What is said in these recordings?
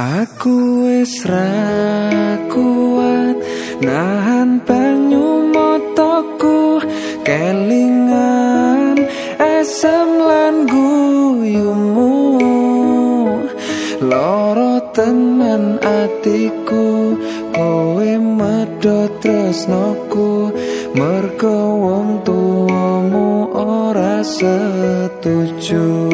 Aku wis kuat nahan banyu motoku kelingan esem lan guyumu loro tenan atiku kowe medhot tresnoku mergo wong ora setuju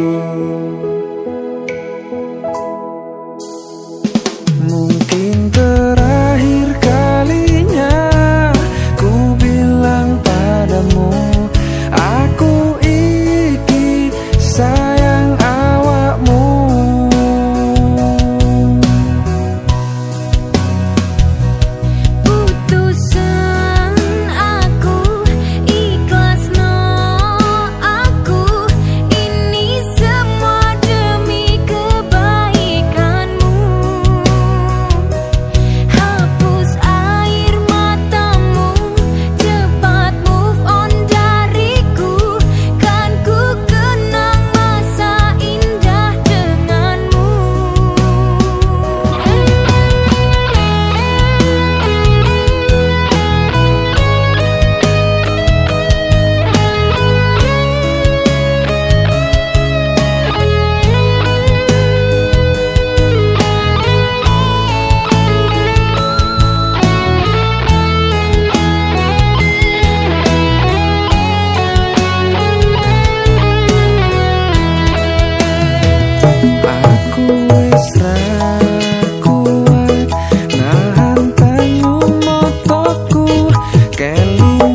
Cali